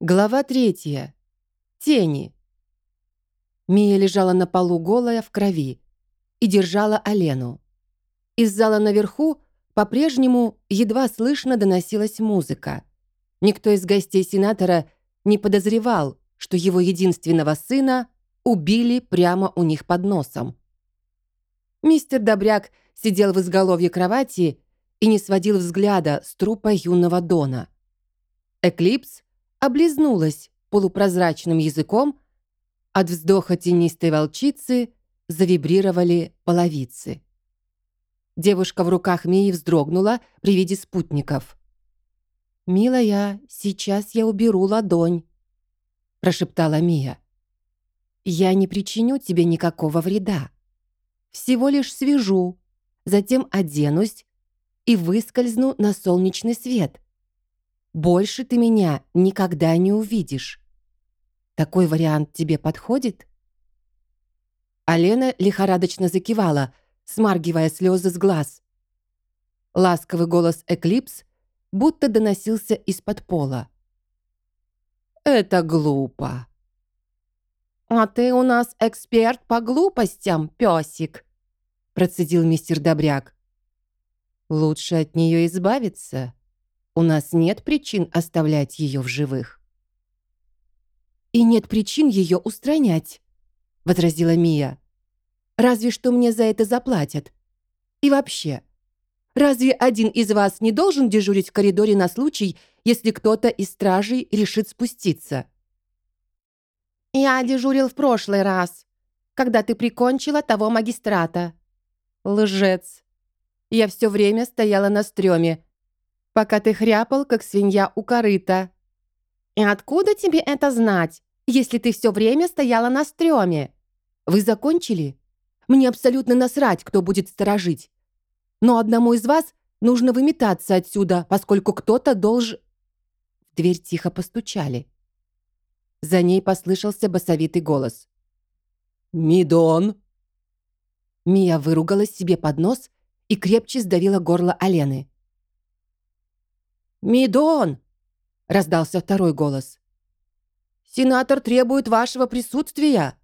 Глава третья. Тени. Мия лежала на полу голая в крови и держала Алену. Из зала наверху по-прежнему едва слышно доносилась музыка. Никто из гостей сенатора не подозревал, что его единственного сына убили прямо у них под носом. Мистер Добряк сидел в изголовье кровати и не сводил взгляда с трупа юного Дона. Эклипс облизнулась полупрозрачным языком, от вздоха тенистой волчицы завибрировали половицы. Девушка в руках Мии вздрогнула при виде спутников. «Милая, сейчас я уберу ладонь», — прошептала Мия. «Я не причиню тебе никакого вреда. Всего лишь свяжу, затем оденусь и выскользну на солнечный свет. Больше ты меня никогда не увидишь. Такой вариант тебе подходит?» Алена лихорадочно закивала, смаргивая слезы с глаз. Ласковый голос Эклипс будто доносился из-под пола. «Это глупо». «А ты у нас эксперт по глупостям, песик», процедил мистер Добряк. «Лучше от нее избавиться», у нас нет причин оставлять ее в живых. «И нет причин ее устранять», — возразила Мия. «Разве что мне за это заплатят. И вообще, разве один из вас не должен дежурить в коридоре на случай, если кто-то из стражей решит спуститься?» «Я дежурил в прошлый раз, когда ты прикончила того магистрата». «Лжец. Я все время стояла на стреме, пока ты хряпал, как свинья у корыта. И откуда тебе это знать, если ты все время стояла на стреме? Вы закончили? Мне абсолютно насрать, кто будет сторожить. Но одному из вас нужно выметаться отсюда, поскольку кто-то должен... В дверь тихо постучали. За ней послышался басовитый голос. «Мидон!» Мия выругалась себе под нос и крепче сдавила горло Алены. «Мидон!» — раздался второй голос. «Сенатор требует вашего присутствия!»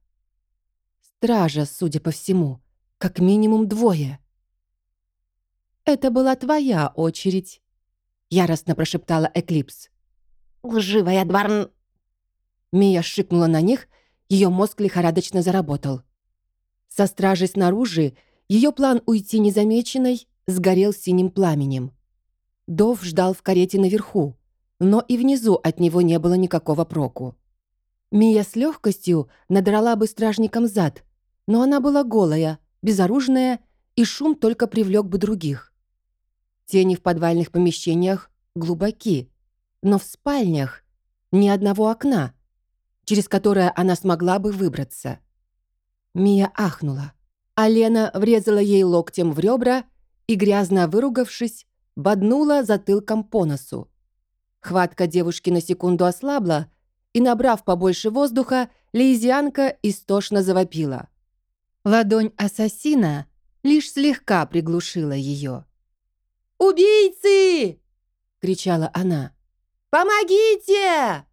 Стража, судя по всему, как минимум двое. «Это была твоя очередь», — яростно прошептала Эклипс. «Лживая дворн...» Мия шикнула на них, ее мозг лихорадочно заработал. Со стражей снаружи ее план уйти незамеченной сгорел синим пламенем. Дов ждал в карете наверху, но и внизу от него не было никакого проку. Мия с легкостью надрала бы стражникам зад, но она была голая, безоружная, и шум только привлек бы других. Тени в подвальных помещениях глубоки, но в спальнях ни одного окна, через которое она смогла бы выбраться. Мия ахнула. А Лена врезала ей локтем в ребра и, грязно выругавшись, боднула затылком по носу. Хватка девушки на секунду ослабла, и, набрав побольше воздуха, лейзианка истошно завопила. Ладонь ассасина лишь слегка приглушила ее. «Убийцы!» — кричала она. «Помогите!»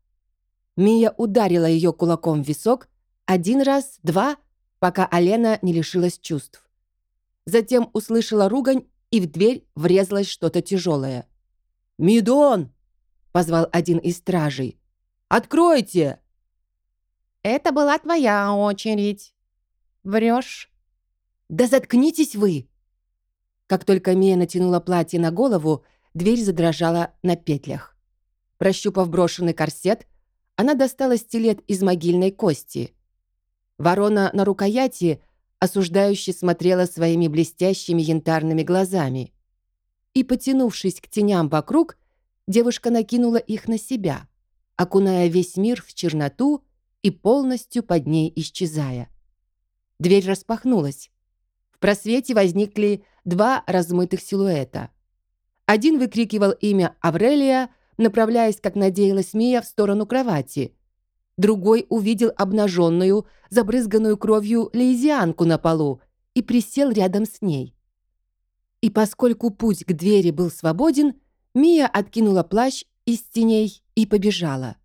Мия ударила ее кулаком в висок один раз, два, пока Алена не лишилась чувств. Затем услышала ругань и в дверь врезалось что-то тяжелое. «Мидон!» — позвал один из стражей. «Откройте!» «Это была твоя очередь. Врешь?» «Да заткнитесь вы!» Как только Мия натянула платье на голову, дверь задрожала на петлях. Прощупав брошенный корсет, она достала стилет из могильной кости. Ворона на рукояти осуждающе смотрела своими блестящими янтарными глазами. И, потянувшись к теням вокруг, девушка накинула их на себя, окуная весь мир в черноту и полностью под ней исчезая. Дверь распахнулась. В просвете возникли два размытых силуэта. Один выкрикивал имя Аврелия, направляясь, как надеялась Мия, в сторону кровати, Другой увидел обнаженную, забрызганную кровью лейзианку на полу и присел рядом с ней. И поскольку путь к двери был свободен, Мия откинула плащ из теней и побежала.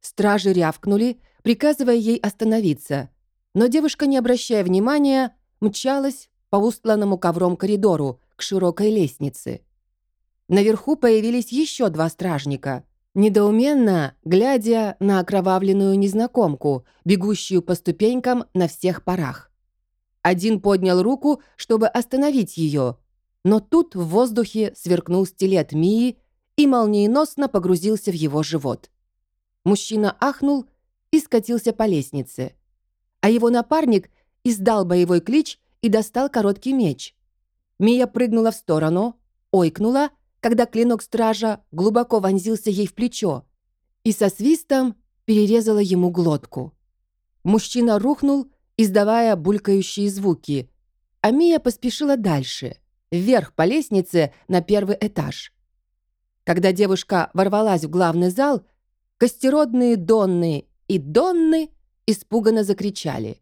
Стражи рявкнули, приказывая ей остановиться, но девушка, не обращая внимания, мчалась по устланному ковром коридору к широкой лестнице. Наверху появились еще два стражника, недоуменно глядя на окровавленную незнакомку, бегущую по ступенькам на всех парах. Один поднял руку, чтобы остановить ее, но тут в воздухе сверкнул стилет Мии и молниеносно погрузился в его живот. Мужчина ахнул и скатился по лестнице, а его напарник издал боевой клич и достал короткий меч. Мия прыгнула в сторону, ойкнула, когда клинок стража глубоко вонзился ей в плечо и со свистом перерезала ему глотку. Мужчина рухнул, издавая булькающие звуки, а Мия поспешила дальше, вверх по лестнице на первый этаж. Когда девушка ворвалась в главный зал, костеродные Донны и Донны испуганно закричали.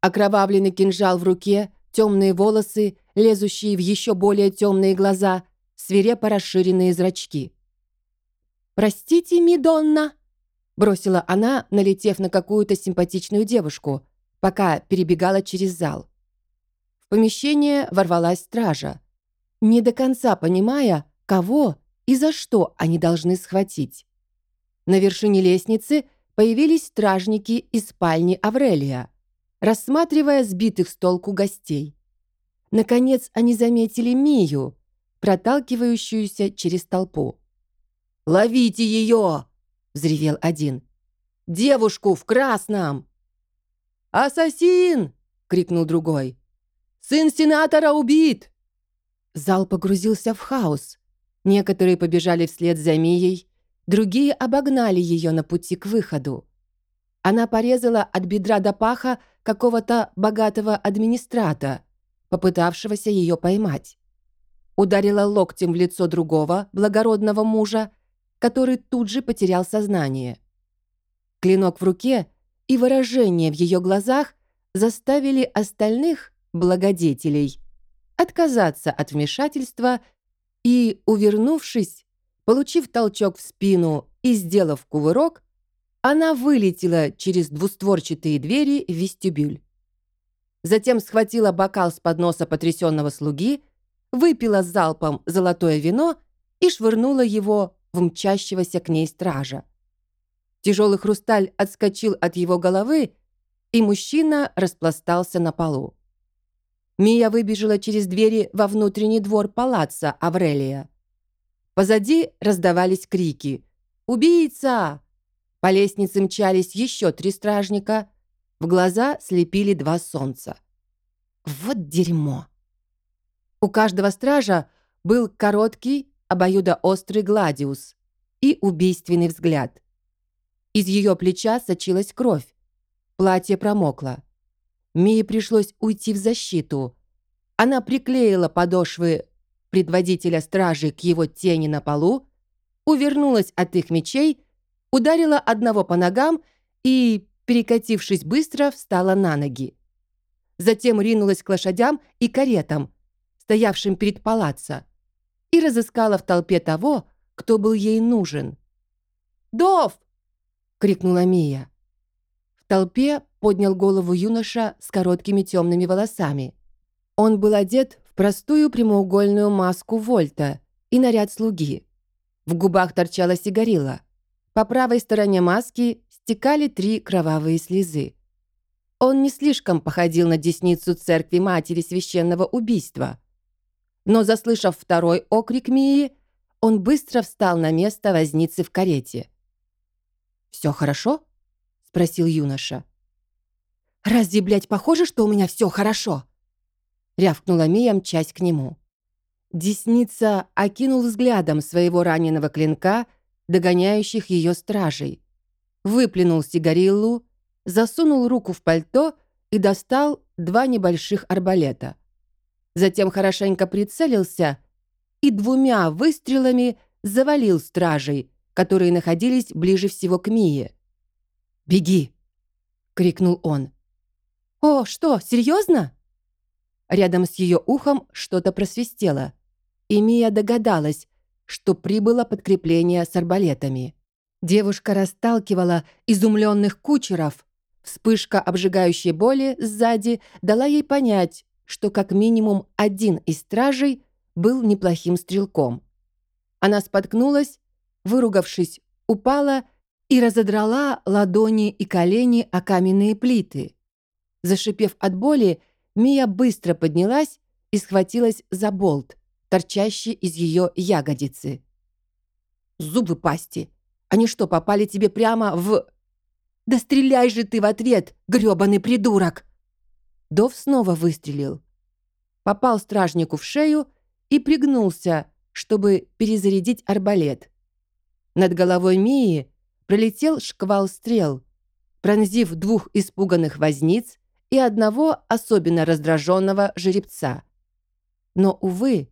Окровавленный кинжал в руке, темные волосы, лезущие в еще более темные глаза, свирепо расширенные зрачки. «Простите, Мидонна!» — бросила она, налетев на какую-то симпатичную девушку, пока перебегала через зал. В помещение ворвалась стража, не до конца понимая, кого и за что они должны схватить. На вершине лестницы появились стражники из спальни Аврелия, рассматривая сбитых с толку гостей. Наконец они заметили Мию, проталкивающуюся через толпу. «Ловите ее!» — взревел один. «Девушку в красном!» «Ассасин!» — крикнул другой. «Сын сенатора убит!» Зал погрузился в хаос. Некоторые побежали вслед за Мией, другие обогнали ее на пути к выходу. Она порезала от бедра до паха какого-то богатого администрата, попытавшегося ее поймать. Ударила локтем в лицо другого, благородного мужа, который тут же потерял сознание. Клинок в руке и выражение в ее глазах заставили остальных благодетелей отказаться от вмешательства и, увернувшись, получив толчок в спину и сделав кувырок, она вылетела через двустворчатые двери в вестибюль. Затем схватила бокал с подноса потрясенного слуги, выпила залпом золотое вино и швырнула его в мчащегося к ней стража. Тяжелый хрусталь отскочил от его головы, и мужчина распластался на полу. Мия выбежала через двери во внутренний двор палаца Аврелия. Позади раздавались крики «Убийца!». По лестнице мчались еще три стражника. В глаза слепили два солнца. Вот дерьмо. У каждого стража был короткий, обоюдоострый гладиус и убийственный взгляд. Из ее плеча сочилась кровь. Платье промокло. Мии пришлось уйти в защиту. Она приклеила подошвы предводителя стражи к его тени на полу, увернулась от их мечей, ударила одного по ногам и, перекатившись быстро, встала на ноги. Затем ринулась к лошадям и каретам, стоявшим перед палаццо, и разыскала в толпе того, кто был ей нужен. «Дов!» — крикнула Мия. В толпе поднял голову юноша с короткими темными волосами. Он был одет простую прямоугольную маску Вольта и наряд слуги. В губах торчала сигарила. По правой стороне маски стекали три кровавые слезы. Он не слишком походил на десницу церкви матери священного убийства. Но, заслышав второй окрик Мии, он быстро встал на место возницы в карете. «Все хорошо?» — спросил юноша. «Разве, блядь, похоже, что у меня все хорошо?» рявкнула Мия, мчась к нему. Десница окинул взглядом своего раненого клинка, догоняющих ее стражей. Выплюнул сигариллу, засунул руку в пальто и достал два небольших арбалета. Затем хорошенько прицелился и двумя выстрелами завалил стражей, которые находились ближе всего к Мие. «Беги!» — крикнул он. «О, что, серьезно?» Рядом с ее ухом что-то просвистело, и Мия догадалась, что прибыло подкрепление с арбалетами. Девушка расталкивала изумленных кучеров. Вспышка обжигающей боли сзади дала ей понять, что как минимум один из стражей был неплохим стрелком. Она споткнулась, выругавшись, упала и разодрала ладони и колени о каменные плиты. Зашипев от боли, Мия быстро поднялась и схватилась за болт, торчащий из ее ягодицы. «Зубы пасти! Они что, попали тебе прямо в...» «Да стреляй же ты в ответ, грёбаный придурок!» Дов снова выстрелил. Попал стражнику в шею и пригнулся, чтобы перезарядить арбалет. Над головой Мии пролетел шквал стрел, пронзив двух испуганных возниц и одного особенно раздраженного жеребца. Но, увы,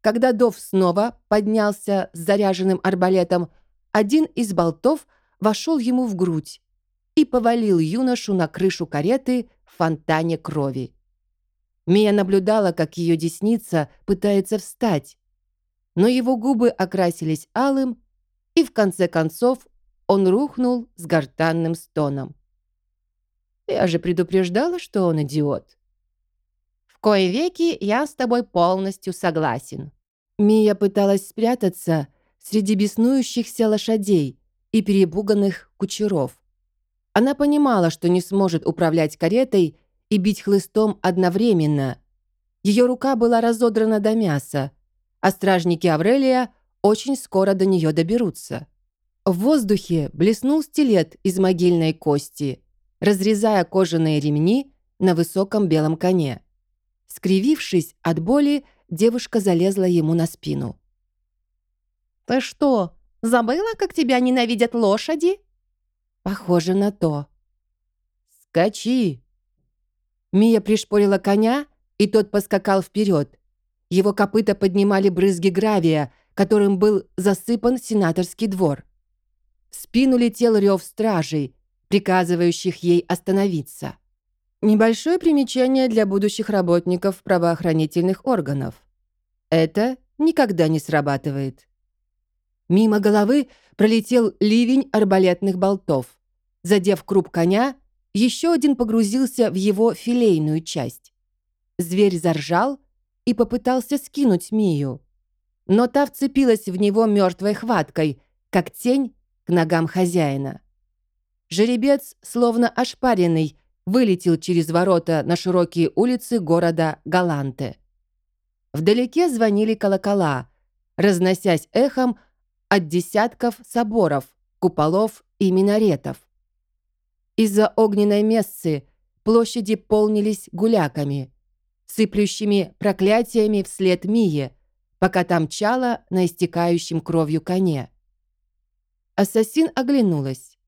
когда Дов снова поднялся с заряженным арбалетом, один из болтов вошел ему в грудь и повалил юношу на крышу кареты в фонтане крови. Мия наблюдала, как ее десница пытается встать, но его губы окрасились алым, и в конце концов он рухнул с гортанным стоном. Я же предупреждала, что он идиот. В кое веки я с тобой полностью согласен. Мия пыталась спрятаться среди беснующихся лошадей и перепуганных кучеров. Она понимала, что не сможет управлять каретой и бить хлыстом одновременно. Ее рука была разодрана до мяса, а стражники Аврелия очень скоро до нее доберутся. В воздухе блеснул стилет из могильной кости, разрезая кожаные ремни на высоком белом коне. Скривившись от боли, девушка залезла ему на спину. «Ты что, забыла, как тебя ненавидят лошади?» «Похоже на то». «Скачи!» Мия пришпорила коня, и тот поскакал вперед. Его копыта поднимали брызги гравия, которым был засыпан сенаторский двор. В спину летел рев стражей, приказывающих ей остановиться. Небольшое примечание для будущих работников правоохранительных органов. Это никогда не срабатывает. Мимо головы пролетел ливень арбалетных болтов. Задев круп коня, еще один погрузился в его филейную часть. Зверь заржал и попытался скинуть Мию. Но та вцепилась в него мертвой хваткой, как тень к ногам хозяина. Жеребец, словно ошпаренный, вылетел через ворота на широкие улицы города Галанте. Вдалеке звонили колокола, разносясь эхом от десятков соборов, куполов и минаретов. Из-за огненной мессы площади полнились гуляками, сыплющими проклятиями вслед Мие, пока там чала на истекающем кровью коне. Ассасин оглянулась.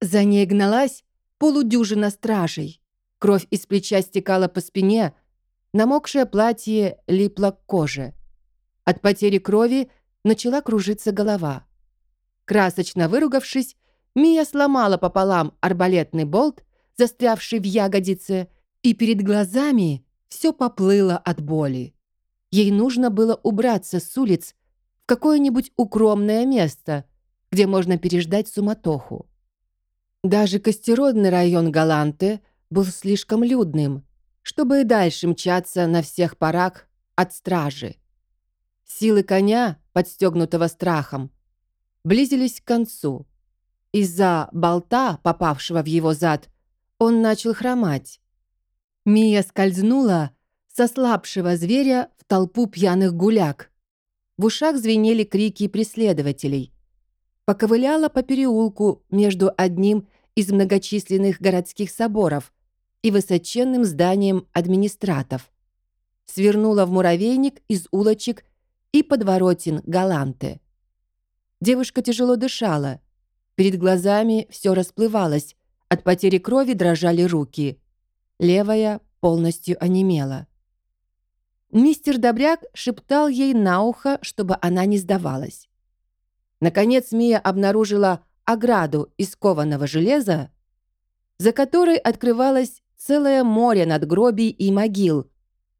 За ней гналась полудюжина стражей. Кровь из плеча стекала по спине, намокшее платье липло к коже. От потери крови начала кружиться голова. Красочно выругавшись, Мия сломала пополам арбалетный болт, застрявший в ягодице, и перед глазами все поплыло от боли. Ей нужно было убраться с улиц в какое-нибудь укромное место, где можно переждать суматоху. Даже костеродный район Галанты был слишком людным, чтобы и дальше мчаться на всех парах от стражи. Силы коня, подстегнутого страхом, близились к концу. Из-за болта, попавшего в его зад, он начал хромать. Мия скользнула со слабшего зверя в толпу пьяных гуляк. В ушах звенели крики преследователей. Поковыляла по переулку между одним из многочисленных городских соборов и высоченным зданием администратов. Свернула в муравейник из улочек и подворотен Галанты. Девушка тяжело дышала. Перед глазами все расплывалось, от потери крови дрожали руки. Левая полностью онемела. Мистер Добряк шептал ей на ухо, чтобы она не сдавалась. Наконец Мия обнаружила ограду из кованого железа, за которой открывалось целое море надгробий и могил,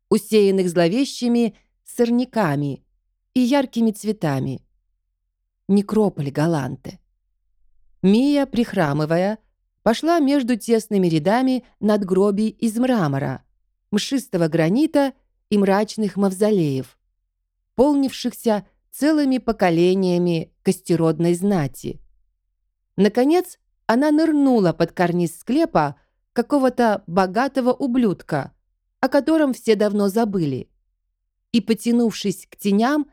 усеянных зловещими сорняками и яркими цветами. Некрополь Галанте. Мия, прихрамывая, пошла между тесными рядами надгробий из мрамора, мшистого гранита и мрачных мавзолеев, полнившихся целыми поколениями костеродной знати. Наконец, она нырнула под карниз склепа какого-то богатого ублюдка, о котором все давно забыли, и, потянувшись к теням,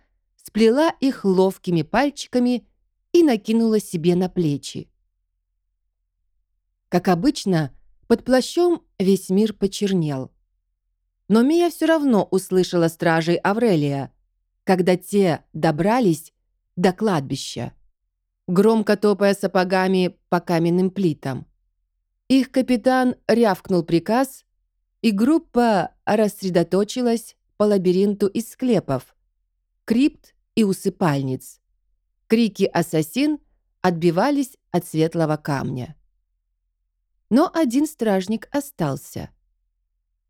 сплела их ловкими пальчиками и накинула себе на плечи. Как обычно, под плащом весь мир почернел. Но Мия все равно услышала стражей Аврелия, когда те добрались до кладбища, громко топая сапогами по каменным плитам. Их капитан рявкнул приказ, и группа рассредоточилась по лабиринту из склепов, крипт и усыпальниц. Крики «Ассасин!» отбивались от светлого камня. Но один стражник остался.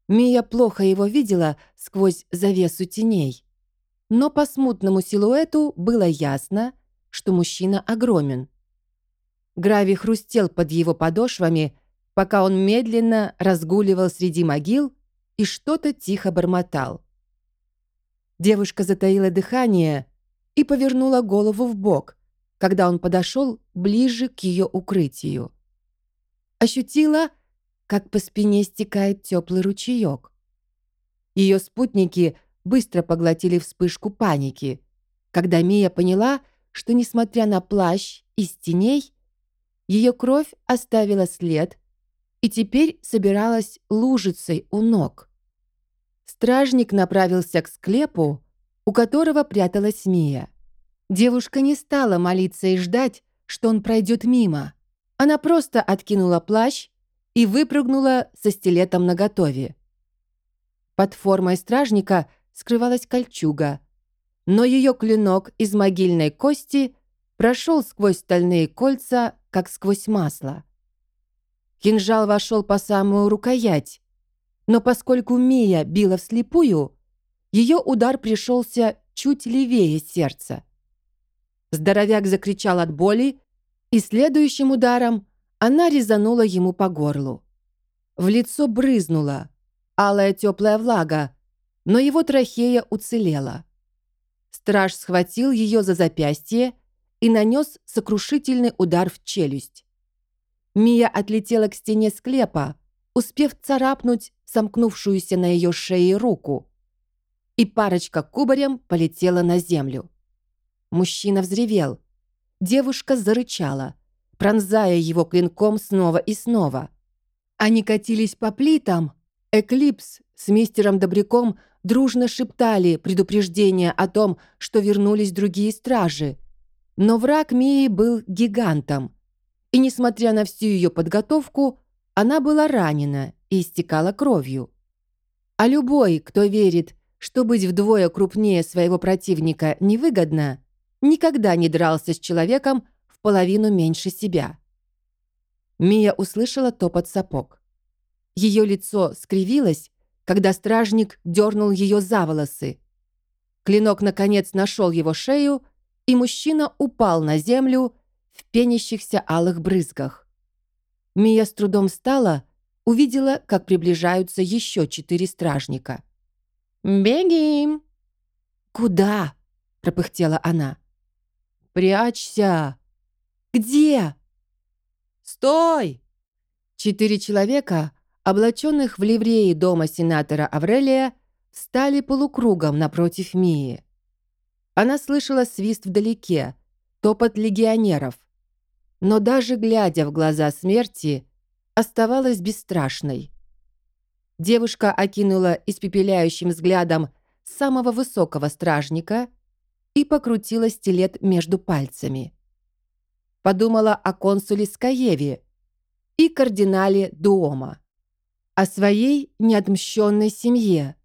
Мия плохо его видела сквозь завесу теней. Но по смутному силуэту было ясно, что мужчина огромен. Гравий хрустел под его подошвами, пока он медленно разгуливал среди могил и что-то тихо бормотал. Девушка затаила дыхание и повернула голову в бок, когда он подошел ближе к ее укрытию. Ощутила, как по спине стекает теплый ручеек. Ее спутники быстро поглотили вспышку паники, когда Мия поняла, что, несмотря на плащ из теней, ее кровь оставила след и теперь собиралась лужицей у ног. Стражник направился к склепу, у которого пряталась Мия. Девушка не стала молиться и ждать, что он пройдет мимо. Она просто откинула плащ и выпрыгнула со стилетом наготове. Под формой стражника скрывалась кольчуга, но ее клинок из могильной кости прошел сквозь стальные кольца, как сквозь масло. Кинжал вошел по самую рукоять, но поскольку Мия била вслепую, ее удар пришелся чуть левее сердца. Здоровяк закричал от боли и следующим ударом она резанула ему по горлу. В лицо брызнула, алая теплая влага, но его трахея уцелела. Страж схватил ее за запястье и нанес сокрушительный удар в челюсть. Мия отлетела к стене склепа, успев царапнуть сомкнувшуюся на ее шее руку, и парочка кубарем полетела на землю. Мужчина взревел, Девушка зарычала, пронзая его клинком снова и снова. Они катились по плитам. Эклипс с мистером Добряком дружно шептали предупреждение о том, что вернулись другие стражи. Но враг Мии был гигантом. И, несмотря на всю ее подготовку, она была ранена и истекала кровью. А любой, кто верит, что быть вдвое крупнее своего противника невыгодно, никогда не дрался с человеком в половину меньше себя. Мия услышала топот сапог. Ее лицо скривилось, когда стражник дернул ее за волосы. Клинок, наконец, нашел его шею, и мужчина упал на землю в пенящихся алых брызгах. Мия с трудом встала, увидела, как приближаются еще четыре стражника. «Бегим!» «Куда?» – пропыхтела она. «Прячься!» «Где?» «Стой!» Четыре человека, облаченных в ливреи дома сенатора Аврелия, стали полукругом напротив Мии. Она слышала свист вдалеке, топот легионеров. Но даже глядя в глаза смерти, оставалась бесстрашной. Девушка окинула испепеляющим взглядом самого высокого стражника и покрутила стилет между пальцами. Подумала о консуле Скаеве и кардинале Дуома, о своей неотмщенной семье.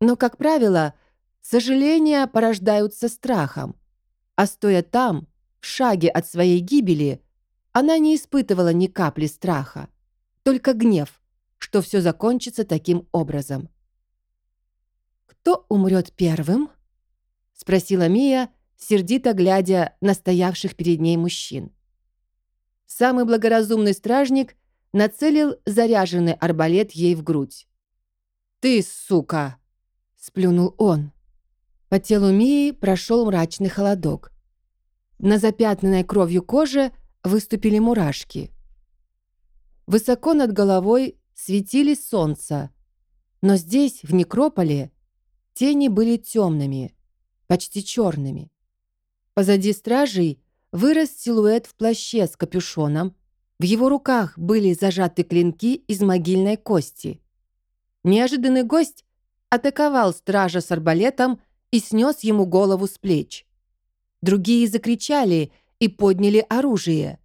Но, как правило, сожаления порождаются страхом, а стоя там, в шаге от своей гибели, она не испытывала ни капли страха, только гнев, что все закончится таким образом. Кто умрет первым? — спросила Мия, сердито глядя на стоявших перед ней мужчин. Самый благоразумный стражник нацелил заряженный арбалет ей в грудь. «Ты, сука!» — сплюнул он. По телу Мии прошел мрачный холодок. На запятнанной кровью коже выступили мурашки. Высоко над головой светились солнца, но здесь, в некрополе, тени были темными, почти черными. Позади стражей вырос силуэт в плаще с капюшоном, в его руках были зажаты клинки из могильной кости. Неожиданный гость атаковал стража с арбалетом и снес ему голову с плеч. Другие закричали и подняли оружие.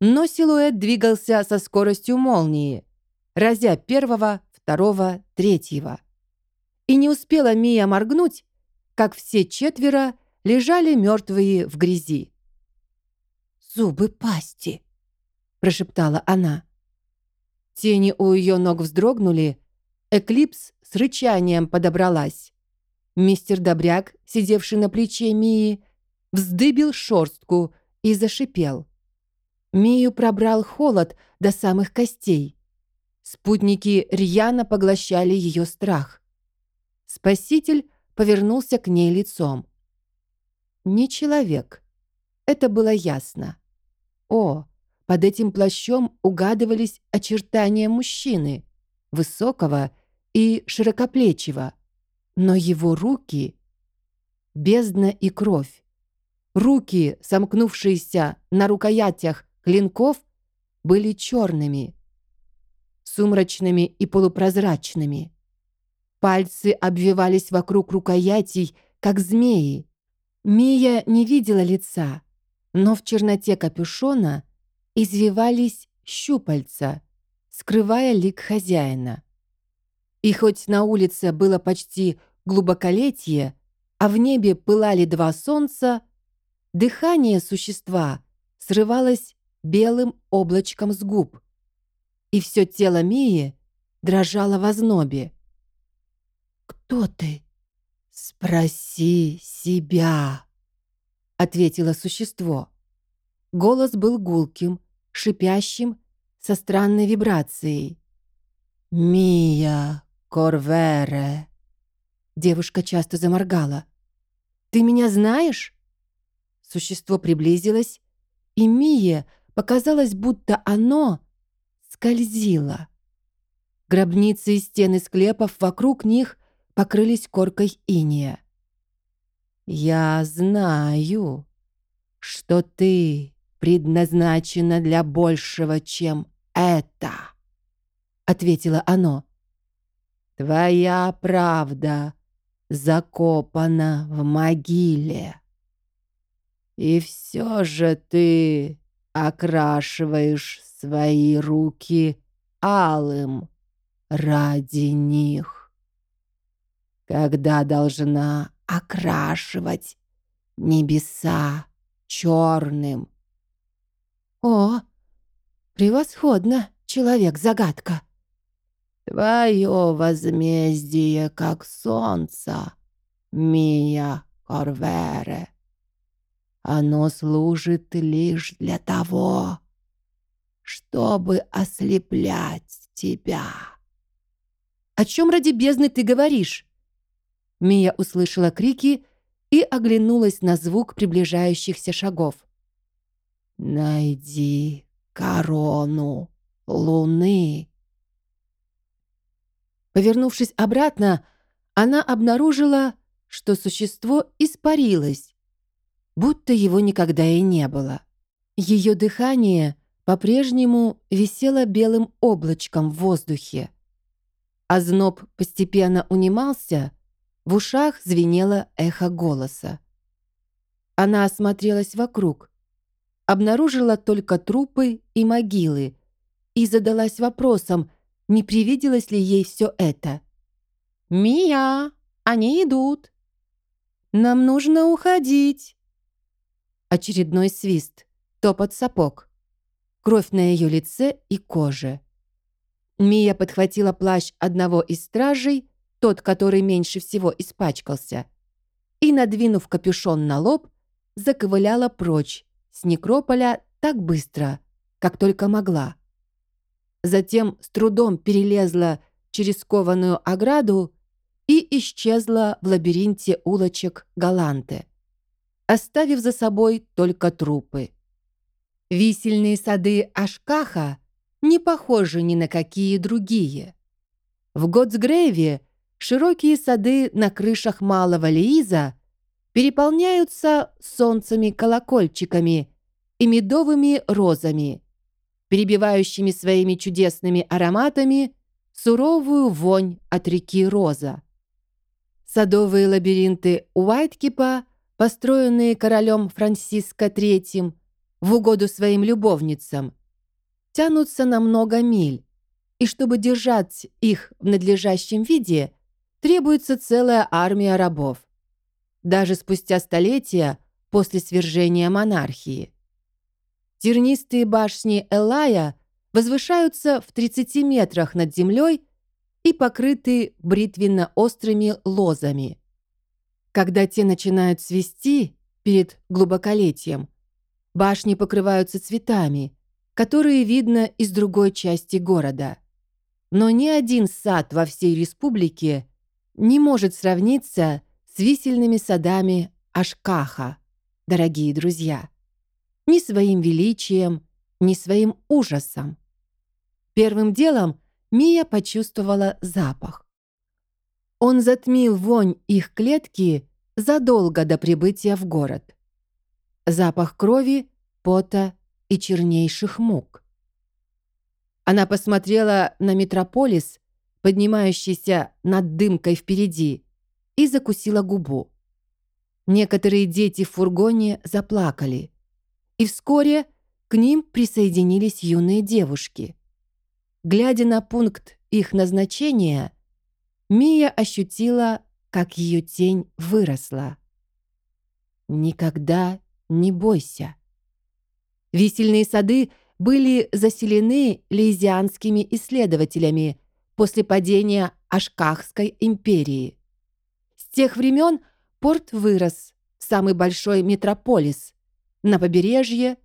Но силуэт двигался со скоростью молнии, разя первого, второго, третьего. И не успела Мия моргнуть, как все четверо лежали мертвые в грязи. «Зубы пасти», — прошептала она. Тени у ее ног вздрогнули, Эклипс с рычанием подобралась. Мистер Добряк, сидевший на плече Мии, вздыбил шорстку и зашипел. Мию пробрал холод до самых костей. Спутники рьяно поглощали ее страх. Спаситель повернулся к ней лицом. Не человек. Это было ясно. О, под этим плащом угадывались очертания мужчины, высокого и широкоплечего. Но его руки — бездна и кровь. Руки, сомкнувшиеся на рукоятях клинков, были черными, сумрачными и полупрозрачными. Пальцы обвивались вокруг рукоятей, как змеи. Мия не видела лица, но в черноте капюшона извивались щупальца, скрывая лик хозяина. И хоть на улице было почти глубоколетие, а в небе пылали два солнца, Дыхание существа срывалось белым облачком с губ, и все тело Мии дрожало в ознобе. «Кто ты?» «Спроси себя», — ответило существо. Голос был гулким, шипящим, со странной вибрацией. «Мия Корвере». Девушка часто заморгала. «Ты меня знаешь?» Существо приблизилось, и Мие показалось, будто оно скользило. Гробницы и стены склепов вокруг них покрылись коркой иния. «Я знаю, что ты предназначена для большего, чем это», — ответило оно. «Твоя правда закопана в могиле». И все же ты окрашиваешь свои руки алым ради них. Когда должна окрашивать небеса черным. О, превосходно, человек-загадка. Твое возмездие, как солнце, Мия Корвере. Оно служит лишь для того, чтобы ослеплять тебя. «О чем ради бездны ты говоришь?» Мия услышала крики и оглянулась на звук приближающихся шагов. «Найди корону луны». Повернувшись обратно, она обнаружила, что существо испарилось, будто его никогда и не было. Ее дыхание по-прежнему висело белым облачком в воздухе. А зноб постепенно унимался, в ушах звенело эхо голоса. Она осмотрелась вокруг, обнаружила только трупы и могилы и задалась вопросом, не привиделось ли ей все это. «Мия, они идут!» «Нам нужно уходить!» Очередной свист, топот сапог. Кровь на ее лице и коже. Мия подхватила плащ одного из стражей, тот, который меньше всего испачкался, и, надвинув капюшон на лоб, заковыляла прочь с некрополя так быстро, как только могла. Затем с трудом перелезла через кованую ограду и исчезла в лабиринте улочек Галанте, оставив за собой только трупы. Висельные сады Ашкаха не похожи ни на какие другие. В Готсгрейве широкие сады на крышах Малого Лииза переполняются солнцами-колокольчиками и медовыми розами, перебивающими своими чудесными ароматами суровую вонь от реки Роза. Садовые лабиринты Уайткипа, построенные королем Франциско III в угоду своим любовницам, тянутся на много миль, и чтобы держать их в надлежащем виде, требуется целая армия рабов. Даже спустя столетия после свержения монархии. Тернистые башни Элая возвышаются в 30 метрах над землей и покрыты бритвенно-острыми лозами. Когда те начинают свисти перед глубоколетием, башни покрываются цветами, которые видно из другой части города. Но ни один сад во всей республике не может сравниться с висельными садами Ашкаха, дорогие друзья. Ни своим величием, ни своим ужасом. Первым делом Мия почувствовала запах. Он затмил вонь их клетки задолго до прибытия в город. Запах крови, пота и чернейших мук. Она посмотрела на метрополис, поднимающийся над дымкой впереди, и закусила губу. Некоторые дети в фургоне заплакали, и вскоре к ним присоединились юные девушки. Глядя на пункт их назначения, Мия ощутила, как ее тень выросла. «Никогда не бойся». Висельные сады были заселены лейзианскими исследователями после падения Ашкахской империи. С тех времен порт вырос, самый большой метрополис, на побережье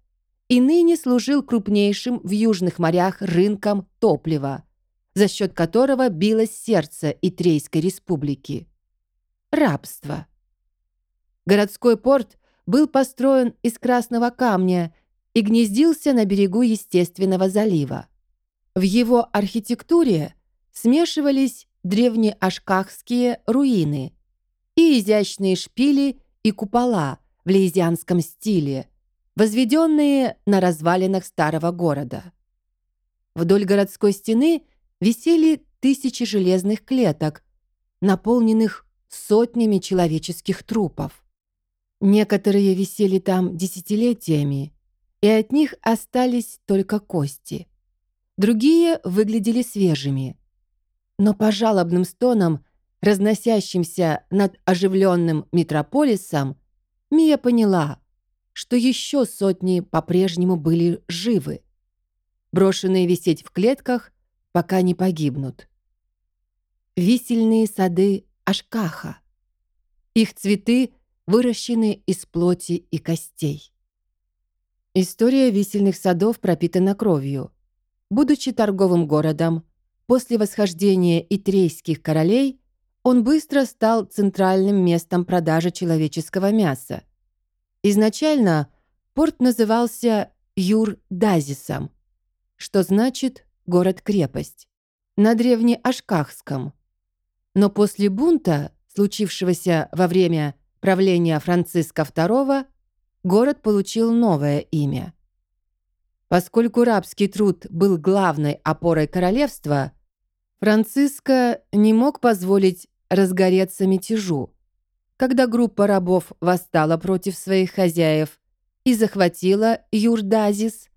и ныне служил крупнейшим в южных морях рынком топлива, за счет которого билось сердце Итрейской республики. Рабство. Городской порт был построен из красного камня и гнездился на берегу естественного залива. В его архитектуре смешивались древнеашкахские руины и изящные шпили и купола в лейзианском стиле – возведенные на развалинах старого города. Вдоль городской стены висели тысячи железных клеток, наполненных сотнями человеческих трупов. Некоторые висели там десятилетиями, и от них остались только кости. Другие выглядели свежими. Но по жалобным стонам, разносящимся над оживленным метрополисом, Мия поняла, что еще сотни по-прежнему были живы, брошенные висеть в клетках, пока не погибнут. Висельные сады Ашкаха. Их цветы выращены из плоти и костей. История висельных садов пропитана кровью. Будучи торговым городом, после восхождения итрейских королей он быстро стал центральным местом продажи человеческого мяса – Изначально порт назывался Юр-Дазисом, что значит «город-крепость», на древнеашкахском. Но после бунта, случившегося во время правления Франциска II, город получил новое имя. Поскольку рабский труд был главной опорой королевства, Франциско не мог позволить разгореться мятежу, когда группа рабов восстала против своих хозяев и захватила Юрдазис,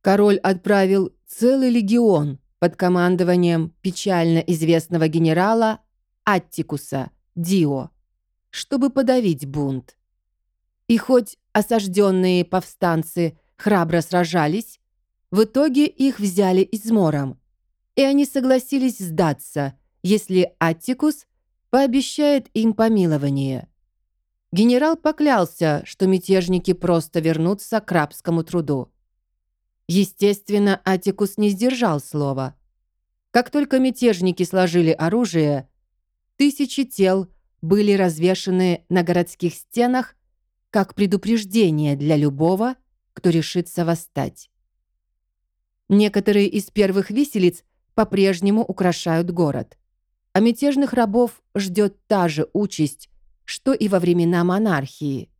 король отправил целый легион под командованием печально известного генерала Аттикуса Дио, чтобы подавить бунт. И хоть осажденные повстанцы храбро сражались, в итоге их взяли измором, и они согласились сдаться, если Аттикус пообещает им помилование. Генерал поклялся, что мятежники просто вернутся к рабскому труду. Естественно, Атикус не сдержал слова. Как только мятежники сложили оружие, тысячи тел были развешаны на городских стенах как предупреждение для любого, кто решится восстать. Некоторые из первых виселиц по-прежнему украшают город, а мятежных рабов ждет та же участь, что и во времена монархии.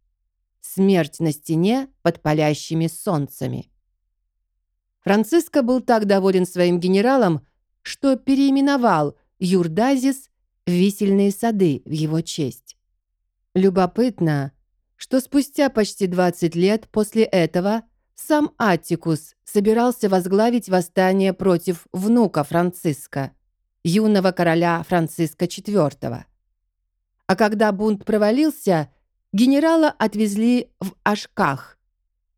Смерть на стене под палящими солнцами. Франциско был так доволен своим генералом, что переименовал Юрдазис в висельные сады в его честь. Любопытно, что спустя почти 20 лет после этого сам Аттикус собирался возглавить восстание против внука Франциска, юного короля Франциска IV. А когда бунт провалился, генерала отвезли в Ашках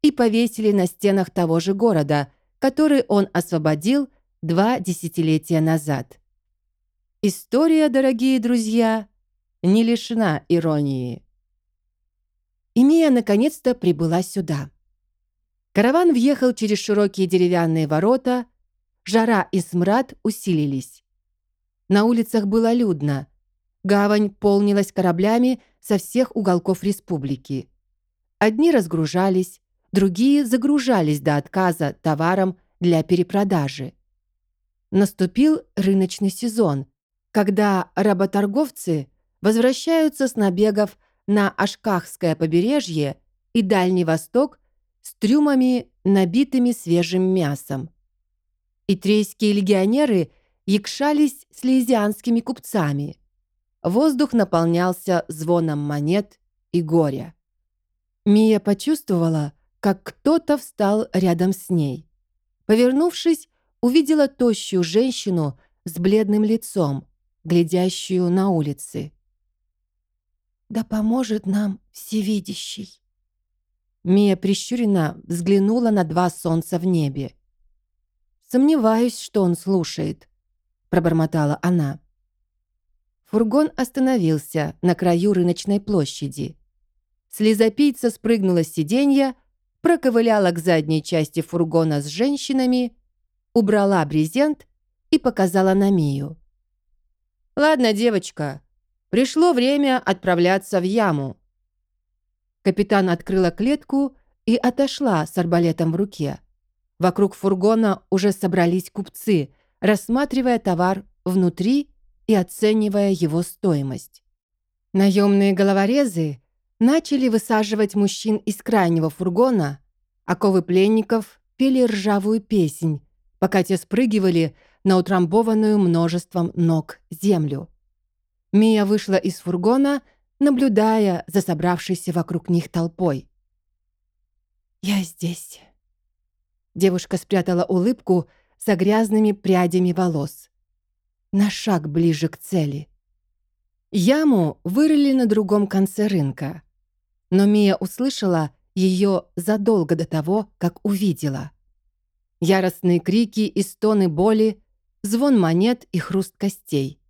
и повесили на стенах того же города – который он освободил два десятилетия назад. История, дорогие друзья, не лишена иронии. Имея наконец-то прибыла сюда. Караван въехал через широкие деревянные ворота, жара и смрад усилились. На улицах было людно. Гавань полнилась кораблями со всех уголков республики. Одни разгружались, другие загружались до отказа товаром для перепродажи. Наступил рыночный сезон, когда работорговцы возвращаются с набегов на Ашкахское побережье и Дальний Восток с трюмами, набитыми свежим мясом. Итрейские легионеры якшались с лизианскими купцами. Воздух наполнялся звоном монет и горя. Мия почувствовала, как кто-то встал рядом с ней. Повернувшись, увидела тощую женщину с бледным лицом, глядящую на улицы. «Да поможет нам всевидящий!» Мия прищуренно взглянула на два солнца в небе. «Сомневаюсь, что он слушает», — пробормотала она. Фургон остановился на краю рыночной площади. Слезопийца спрыгнула с сиденья, проковыляла к задней части фургона с женщинами, убрала брезент и показала на Мию. «Ладно, девочка, пришло время отправляться в яму». Капитан открыла клетку и отошла с арбалетом в руке. Вокруг фургона уже собрались купцы, рассматривая товар внутри и оценивая его стоимость. Наемные головорезы начали высаживать мужчин из крайнего фургона, оковы пленников пели ржавую песнь, пока те спрыгивали на утрамбованную множеством ног землю. Мия вышла из фургона, наблюдая за собравшейся вокруг них толпой. «Я здесь». Девушка спрятала улыбку за грязными прядями волос. На шаг ближе к цели. Яму вырыли на другом конце рынка но Мия услышала ее задолго до того, как увидела. Яростные крики и стоны боли, звон монет и хруст костей.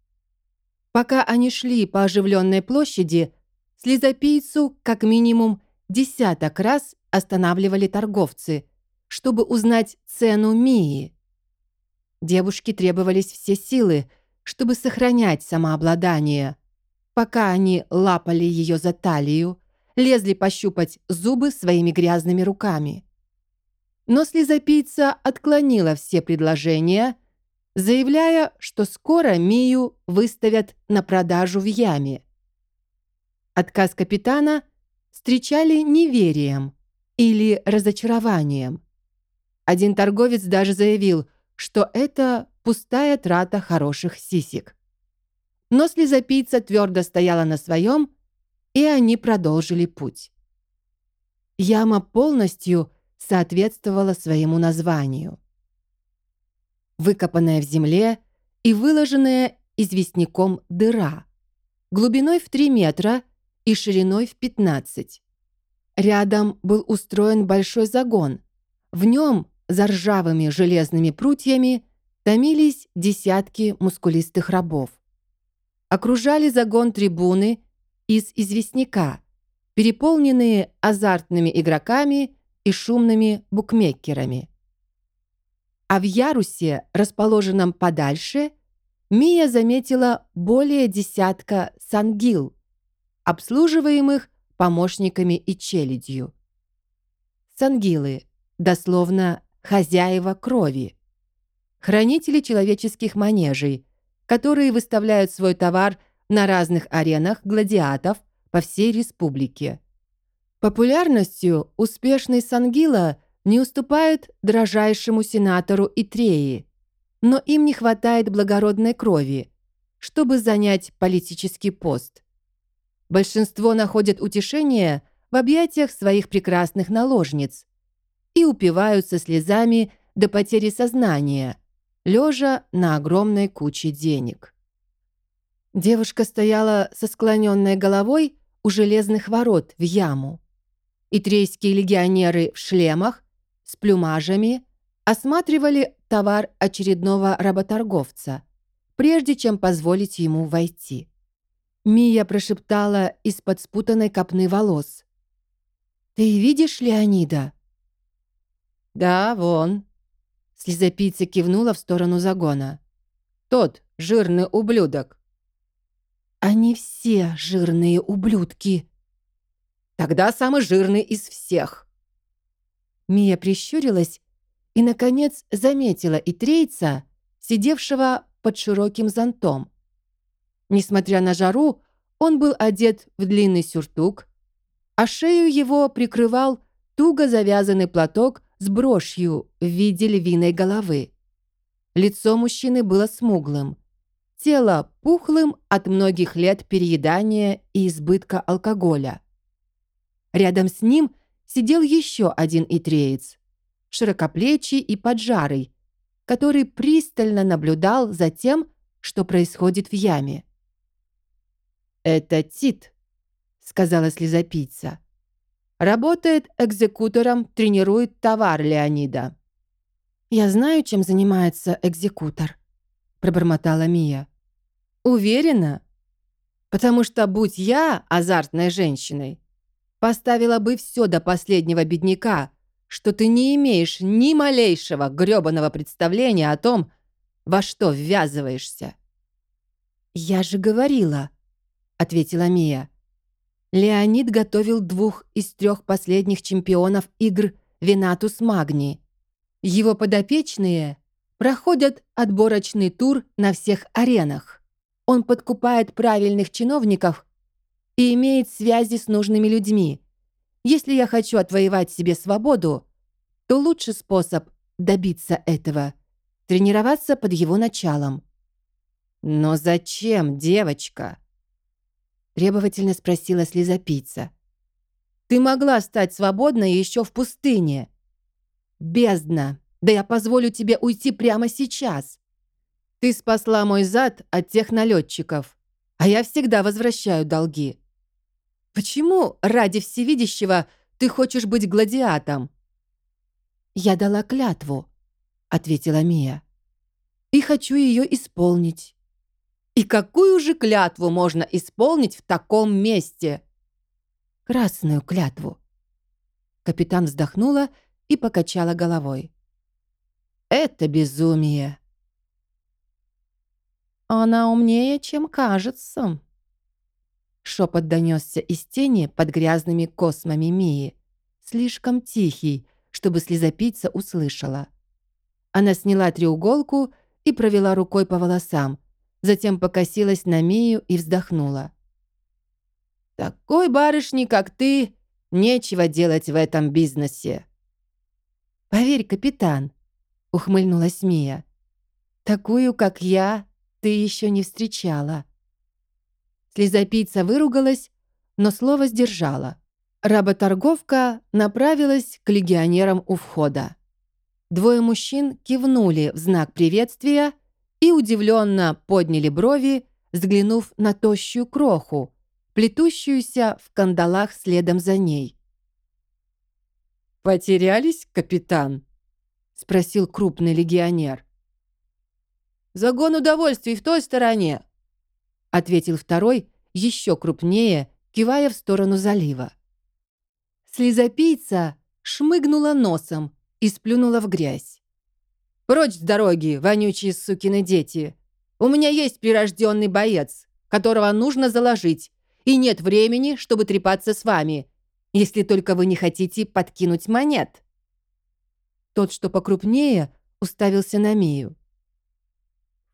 Пока они шли по оживленной площади, слезопийцу как минимум десяток раз останавливали торговцы, чтобы узнать цену Мии. Девушке требовались все силы, чтобы сохранять самообладание, пока они лапали ее за талию, лезли пощупать зубы своими грязными руками. Но слезопийца отклонила все предложения, заявляя, что скоро Мию выставят на продажу в яме. Отказ капитана встречали неверием или разочарованием. Один торговец даже заявил, что это пустая трата хороших сисек. Но слезопийца твердо стояла на своем и они продолжили путь. Яма полностью соответствовала своему названию. Выкопанная в земле и выложенная известняком дыра, глубиной в 3 метра и шириной в 15. Рядом был устроен большой загон. В нем за ржавыми железными прутьями томились десятки мускулистых рабов. Окружали загон трибуны из известняка, переполненные азартными игроками и шумными букмекерами. А в ярусе, расположенном подальше, Мия заметила более десятка сангил, обслуживаемых помощниками и челядью. Сангилы, дословно «хозяева крови», хранители человеческих манежей, которые выставляют свой товар на разных аренах гладиатов по всей республике. Популярностью успешный Сангила не уступает дрожайшему сенатору Итреи, но им не хватает благородной крови, чтобы занять политический пост. Большинство находят утешение в объятиях своих прекрасных наложниц и упиваются слезами до потери сознания, лежа на огромной куче денег. Девушка стояла со склоненной головой у железных ворот в яму и легионеры в шлемах с плюмажами осматривали товар очередного работорговца, прежде чем позволить ему войти. Мия прошептала из-под спутанной копны волос. «Ты видишь Леонида?» «Да, вон». Слезопийца кивнула в сторону загона. «Тот жирный ублюдок». «Они все жирные ублюдки», Тогда самый жирный из всех. Мия прищурилась и, наконец, заметила и трейца, сидевшего под широким зонтом. Несмотря на жару, он был одет в длинный сюртук, а шею его прикрывал туго завязанный платок с брошью в виде львиной головы. Лицо мужчины было смуглым, тело пухлым от многих лет переедания и избытка алкоголя. Рядом с ним сидел еще один итреец, широкоплечий и поджарый, который пристально наблюдал за тем, что происходит в яме. «Это Тит», — сказала слезопийца. «Работает экзекутором, тренирует товар Леонида». «Я знаю, чем занимается экзекутор», — пробормотала Мия. «Уверена? Потому что, будь я азартной женщиной, Поставила бы все до последнего бедняка, что ты не имеешь ни малейшего грёбаного представления о том, во что ввязываешься». «Я же говорила», — ответила Мия. Леонид готовил двух из трех последних чемпионов игр Винатус Магни. Его подопечные проходят отборочный тур на всех аренах. Он подкупает правильных чиновников и имеет связи с нужными людьми. Если я хочу отвоевать себе свободу, то лучший способ добиться этого — тренироваться под его началом. «Но зачем, девочка?» — требовательно спросила слезопийца. «Ты могла стать свободной еще в пустыне. Бездна, да я позволю тебе уйти прямо сейчас. Ты спасла мой зад от тех налетчиков, а я всегда возвращаю долги. Почему ради всевидящего ты хочешь быть гладиатом?» «Я дала клятву», — ответила Мия. «И хочу ее исполнить». «И какую же клятву можно исполнить в таком месте?» «Красную клятву». Капитан вздохнула и покачала головой. «Это безумие». «Она умнее, чем кажется», Шепот донесся из тени под грязными космами Мии. Слишком тихий, чтобы слезопийца услышала. Она сняла треуголку и провела рукой по волосам, затем покосилась на Мию и вздохнула. «Такой барышни, как ты, нечего делать в этом бизнесе». «Поверь, капитан», — ухмыльнулась Мия, «такую, как я, ты еще не встречала». Слезопийца выругалась, но слово сдержала. Работорговка направилась к легионерам у входа. Двое мужчин кивнули в знак приветствия и удивленно подняли брови, взглянув на тощую кроху, плетущуюся в кандалах следом за ней. «Потерялись, капитан?» — спросил крупный легионер. «Загон удовольствий в той стороне», — ответил второй, еще крупнее, кивая в сторону залива. Слезопийца шмыгнула носом и сплюнула в грязь. «Прочь с дороги, вонючие сукины дети! У меня есть прирожденный боец, которого нужно заложить, и нет времени, чтобы трепаться с вами, если только вы не хотите подкинуть монет». Тот, что покрупнее, уставился на Мию.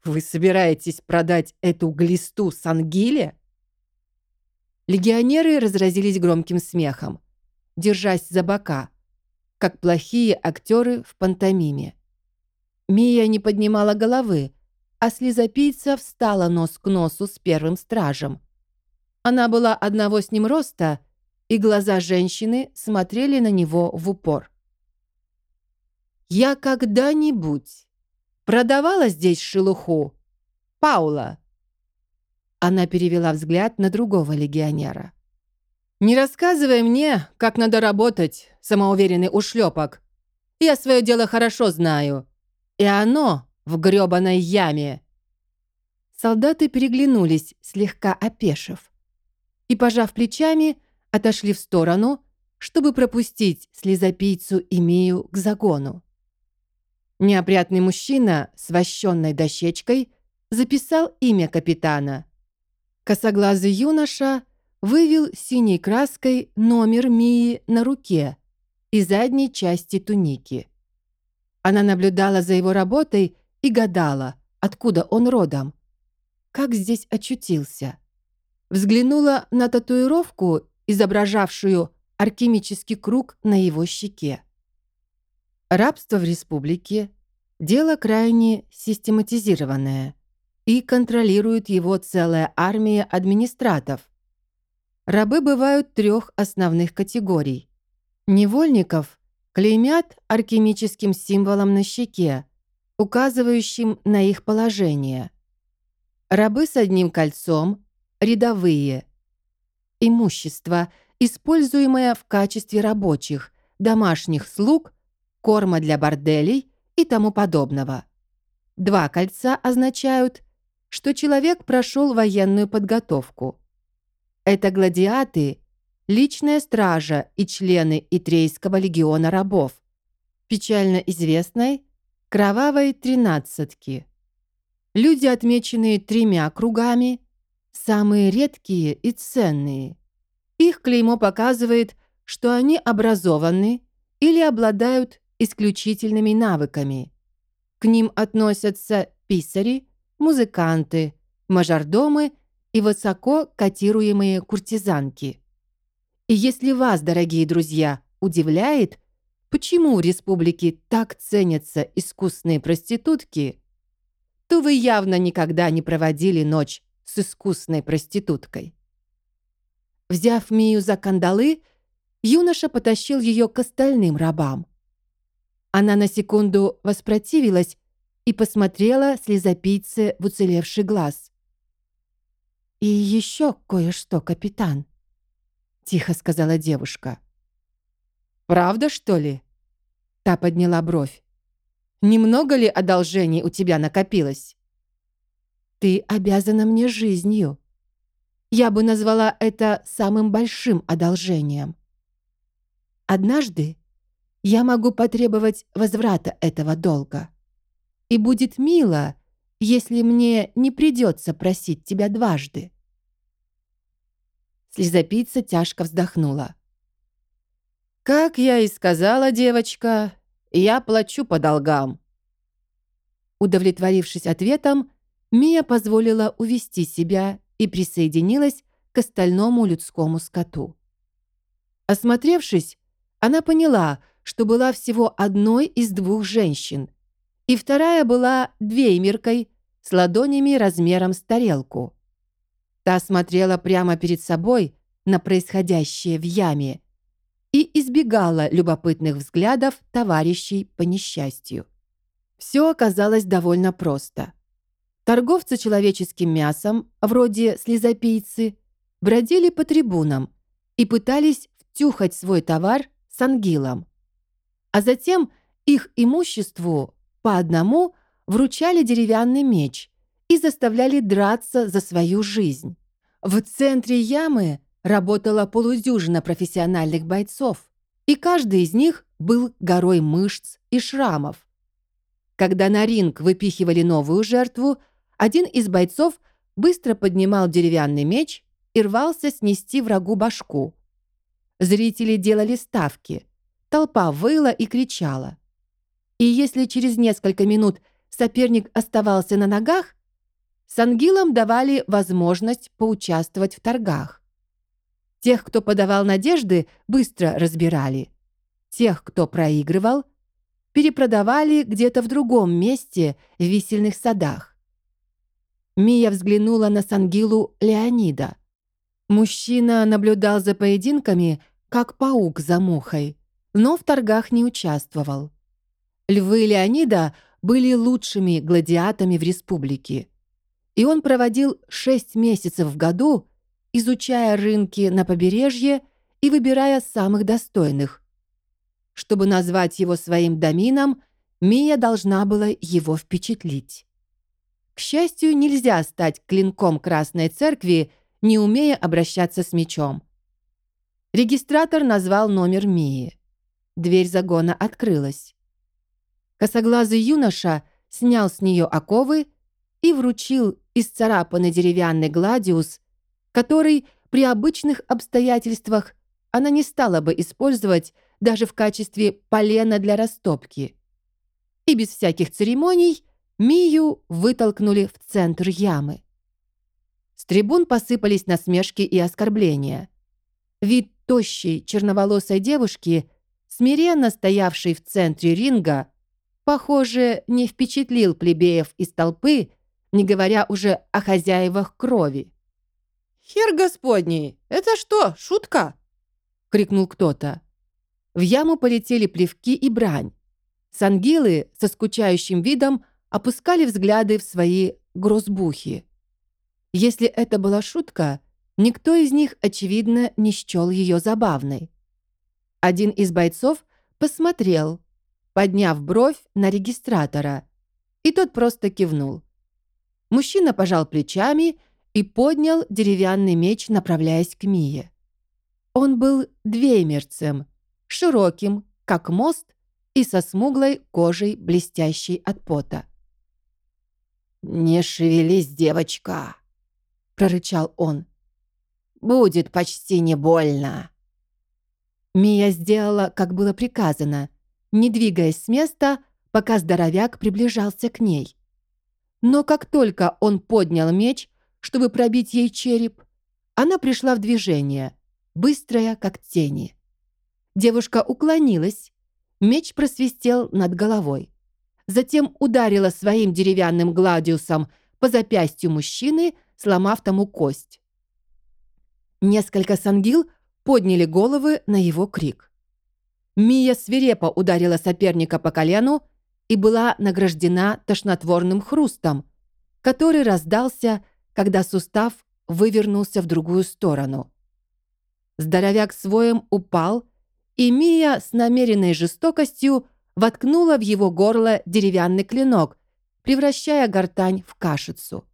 «Вы собираетесь продать эту глисту Сангиле?» Легионеры разразились громким смехом, держась за бока, как плохие актеры в пантомиме. Мия не поднимала головы, а слезопийца встала нос к носу с первым стражем. Она была одного с ним роста, и глаза женщины смотрели на него в упор. «Я когда-нибудь продавала здесь шелуху? Паула?» Она перевела взгляд на другого легионера. «Не рассказывай мне, как надо работать, самоуверенный ушлепок. Я свое дело хорошо знаю. И оно в грёбаной яме». Солдаты переглянулись, слегка опешив. И, пожав плечами, отошли в сторону, чтобы пропустить слезопийцу и Мию к загону. Неопрятный мужчина с вощенной дощечкой записал имя капитана – Косоглазый юноша вывел синей краской номер Мии на руке и задней части туники. Она наблюдала за его работой и гадала, откуда он родом. Как здесь очутился? Взглянула на татуировку, изображавшую алхимический круг на его щеке. Рабство в республике – дело крайне систематизированное – и контролирует его целая армия администратов. Рабы бывают трех основных категорий. Невольников клеймят алхимическим символом на щеке, указывающим на их положение. Рабы с одним кольцом – рядовые. Имущество, используемое в качестве рабочих, домашних слуг, корма для борделей и тому подобного. Два кольца означают что человек прошел военную подготовку. Это гладиаты, личная стража и члены Итрейского легиона рабов, печально известной «Кровавой тринадцатки». Люди, отмеченные тремя кругами, самые редкие и ценные. Их клеймо показывает, что они образованы или обладают исключительными навыками. К ним относятся писари, музыканты, мажордомы и высоко котируемые куртизанки. И если вас, дорогие друзья, удивляет, почему в республике так ценятся искусные проститутки, то вы явно никогда не проводили ночь с искусной проституткой. Взяв Мию за кандалы, юноша потащил ее к остальным рабам. Она на секунду воспротивилась и посмотрела слезопийце в уцелевший глаз. «И еще кое-что, капитан», — тихо сказала девушка. «Правда, что ли?» Та подняла бровь. «Немного ли одолжений у тебя накопилось?» «Ты обязана мне жизнью. Я бы назвала это самым большим одолжением. Однажды я могу потребовать возврата этого долга». И будет мило, если мне не придется просить тебя дважды». Слезопийца тяжко вздохнула. «Как я и сказала, девочка, я плачу по долгам». Удовлетворившись ответом, Мия позволила увести себя и присоединилась к остальному людскому скоту. Осмотревшись, она поняла, что была всего одной из двух женщин, и вторая была двеймеркой с ладонями размером с тарелку. Та смотрела прямо перед собой на происходящее в яме и избегала любопытных взглядов товарищей по несчастью. Все оказалось довольно просто. Торговцы человеческим мясом, вроде слезопийцы, бродили по трибунам и пытались втюхать свой товар с ангилом. А затем их имуществу по одному вручали деревянный меч и заставляли драться за свою жизнь. В центре ямы работала полудюжина профессиональных бойцов, и каждый из них был горой мышц и шрамов. Когда на ринг выпихивали новую жертву, один из бойцов быстро поднимал деревянный меч и рвался снести врагу башку. Зрители делали ставки. Толпа выла и кричала. И если через несколько минут соперник оставался на ногах, с ангилом давали возможность поучаствовать в торгах. Тех, кто подавал надежды, быстро разбирали. Тех, кто проигрывал, перепродавали где-то в другом месте в висельных садах. Мия взглянула на Сангилу Леонида. Мужчина наблюдал за поединками, как паук за мухой, но в торгах не участвовал. Львы Леонида были лучшими гладиатами в республике. И он проводил шесть месяцев в году, изучая рынки на побережье и выбирая самых достойных. Чтобы назвать его своим домином, Мия должна была его впечатлить. К счастью, нельзя стать клинком Красной Церкви, не умея обращаться с мечом. Регистратор назвал номер Мии. Дверь загона открылась. Косоглазый юноша снял с нее оковы и вручил исцарапанный деревянный гладиус, который при обычных обстоятельствах она не стала бы использовать даже в качестве полена для растопки. И без всяких церемоний Мию вытолкнули в центр ямы. С трибун посыпались насмешки и оскорбления. Вид тощей черноволосой девушки, смиренно стоявшей в центре ринга, похоже, не впечатлил плебеев из толпы, не говоря уже о хозяевах крови. «Хер господний, это что, шутка?» — крикнул кто-то. В яму полетели плевки и брань. Сангилы со скучающим видом опускали взгляды в свои грозбухи. Если это была шутка, никто из них, очевидно, не счел ее забавной. Один из бойцов посмотрел, подняв бровь на регистратора, и тот просто кивнул. Мужчина пожал плечами и поднял деревянный меч, направляясь к Мие. Он был двеймерцем, широким, как мост, и со смуглой кожей, блестящей от пота. «Не шевелись, девочка!» — прорычал он. «Будет почти не больно!» Мия сделала, как было приказано, не двигаясь с места, пока здоровяк приближался к ней. Но как только он поднял меч, чтобы пробить ей череп, она пришла в движение, быстрая, как тени. Девушка уклонилась, меч просвистел над головой. Затем ударила своим деревянным гладиусом по запястью мужчины, сломав тому кость. Несколько сангил подняли головы на его крик. Мия свирепо ударила соперника по колену и была награждена тошнотворным хрустом, который раздался, когда сустав вывернулся в другую сторону. Здоровяк своем упал, и Мия с намеренной жестокостью воткнула в его горло деревянный клинок, превращая гортань в кашицу.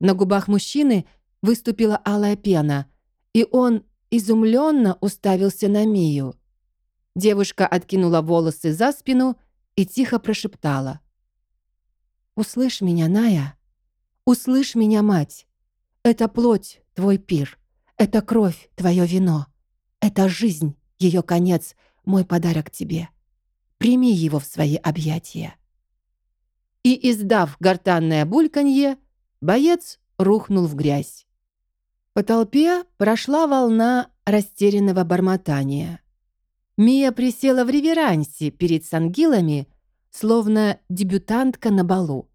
На губах мужчины выступила алая пена, и он изумленно уставился на Мию. Девушка откинула волосы за спину и тихо прошептала. «Услышь меня, Ная. Услышь меня, мать. Это плоть, твой пир. Это кровь, твое вино. Это жизнь, ее конец, мой подарок тебе. Прими его в свои объятия». И, издав гортанное бульканье, боец рухнул в грязь. По толпе прошла волна растерянного бормотания. Мия присела в реверансе перед сангилами, словно дебютантка на балу,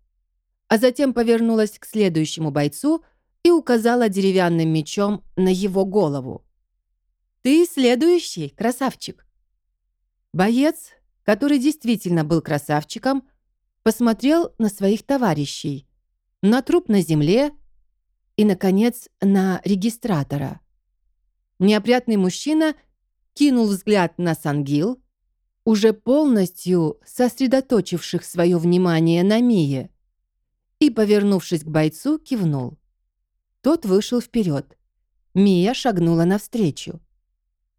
а затем повернулась к следующему бойцу и указала деревянным мечом на его голову. «Ты следующий, красавчик!» Боец, который действительно был красавчиком, посмотрел на своих товарищей, на труп на земле и, наконец, на регистратора. Неопрятный мужчина — кинул взгляд на Сангил, уже полностью сосредоточивших свое внимание на Мие, и, повернувшись к бойцу, кивнул. Тот вышел вперед. Мия шагнула навстречу.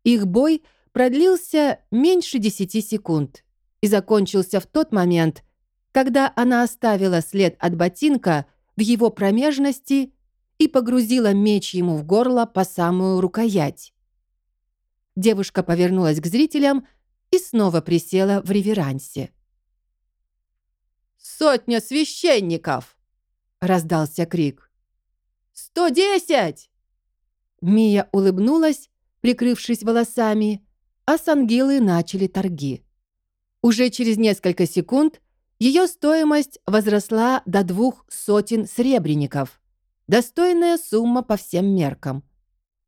Их бой продлился меньше десяти секунд и закончился в тот момент, когда она оставила след от ботинка в его промежности и погрузила меч ему в горло по самую рукоять. Девушка повернулась к зрителям и снова присела в реверансе. «Сотня священников!» — раздался крик. «Сто десять!» Мия улыбнулась, прикрывшись волосами, а сангилы начали торги. Уже через несколько секунд ее стоимость возросла до двух сотен сребреников. Достойная сумма по всем меркам.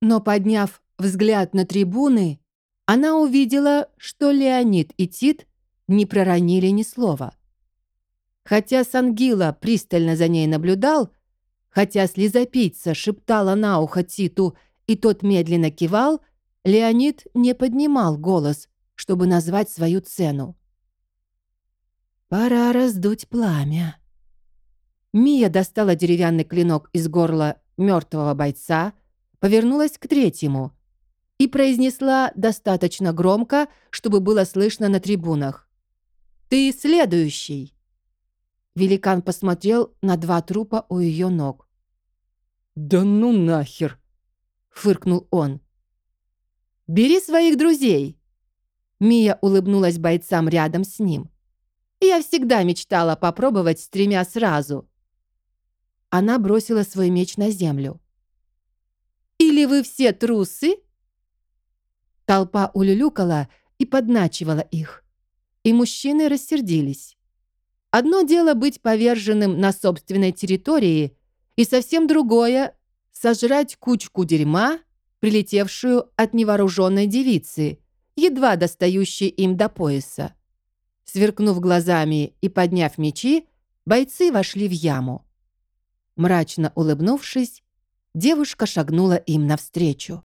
Но подняв взгляд на трибуны, она увидела, что Леонид и Тит не проронили ни слова. Хотя Сангила пристально за ней наблюдал, хотя слезопийца шептала на ухо Титу, и тот медленно кивал, Леонид не поднимал голос, чтобы назвать свою цену. «Пора раздуть пламя». Мия достала деревянный клинок из горла мертвого бойца, повернулась к третьему и произнесла достаточно громко, чтобы было слышно на трибунах. «Ты следующий!» Великан посмотрел на два трупа у ее ног. «Да ну нахер!» — фыркнул он. «Бери своих друзей!» Мия улыбнулась бойцам рядом с ним. «Я всегда мечтала попробовать с тремя сразу». Она бросила свой меч на землю. «Или вы все трусы?» Толпа улюлюкала и подначивала их. И мужчины рассердились. Одно дело быть поверженным на собственной территории, и совсем другое — сожрать кучку дерьма, прилетевшую от невооруженной девицы, едва достающей им до пояса. Сверкнув глазами и подняв мечи, бойцы вошли в яму. Мрачно улыбнувшись, девушка шагнула им навстречу.